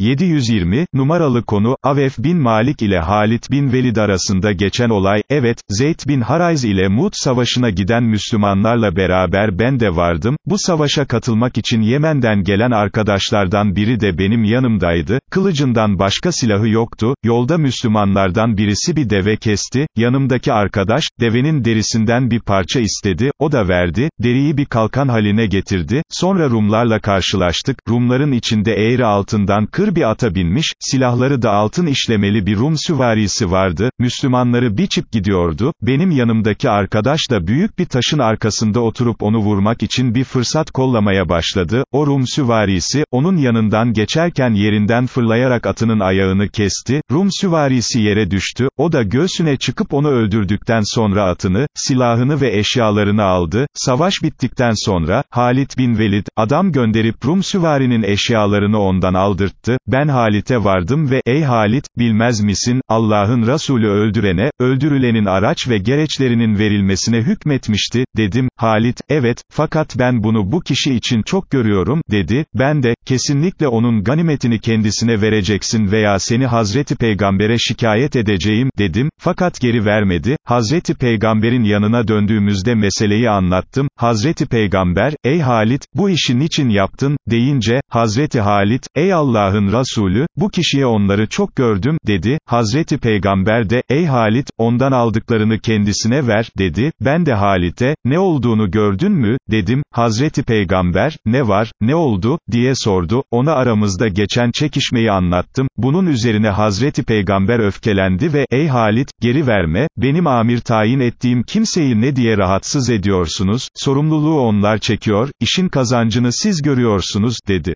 720, numaralı konu, Avef bin Malik ile Halit bin Velid arasında geçen olay, evet, Zeyd bin Harayz ile Mut savaşına giden Müslümanlarla beraber ben de vardım, bu savaşa katılmak için Yemen'den gelen arkadaşlardan biri de benim yanımdaydı, kılıcından başka silahı yoktu, yolda Müslümanlardan birisi bir deve kesti, yanımdaki arkadaş, devenin derisinden bir parça istedi, o da verdi, deriyi bir kalkan haline getirdi, sonra Rumlarla karşılaştık, Rumların içinde eğri altından kır bir ata binmiş, silahları da altın işlemeli bir Rum süvarisi vardı, Müslümanları biçip gidiyordu, benim yanımdaki arkadaş da büyük bir taşın arkasında oturup onu vurmak için bir fırsat kollamaya başladı, o Rum süvarisi, onun yanından geçerken yerinden fırlayarak atının ayağını kesti, Rum süvarisi yere düştü, o da göğsüne çıkıp onu öldürdükten sonra atını, silahını ve eşyalarını aldı, savaş bittikten sonra, Halit bin Velid, adam gönderip Rum süvarinin eşyalarını ondan aldırttı, ben Halit'e vardım ve, ey Halit, bilmez misin, Allah'ın Resulü öldürene, öldürülenin araç ve gereçlerinin verilmesine hükmetmişti, dedim, Halit, evet, fakat ben bunu bu kişi için çok görüyorum, dedi, ben de, kesinlikle onun ganimetini kendisine vereceksin veya seni Hazreti Peygamber'e şikayet edeceğim, dedim, fakat geri vermedi, Hazreti Peygamber'in yanına döndüğümüzde meseleyi anlattım, Hazreti Peygamber, ey Halit, bu işi niçin yaptın, deyince, Hazreti Halit, ey Allah'ın Resulü, bu kişiye onları çok gördüm, dedi, Hazreti Peygamber de, ey Halit, ondan aldıklarını kendisine ver, dedi, ben de Halit'e, ne olduğunu gördün mü, dedim, Hazreti Peygamber, ne var, ne oldu, diye sordu, ona aramızda geçen çekişmeyi anlattım, bunun üzerine Hazreti Peygamber öfkelendi ve, ey Halit, geri verme, benim amir tayin ettiğim kimseyi ne diye rahatsız ediyorsunuz, sorumluluğu onlar çekiyor, işin kazancını siz görüyorsunuz, dedi.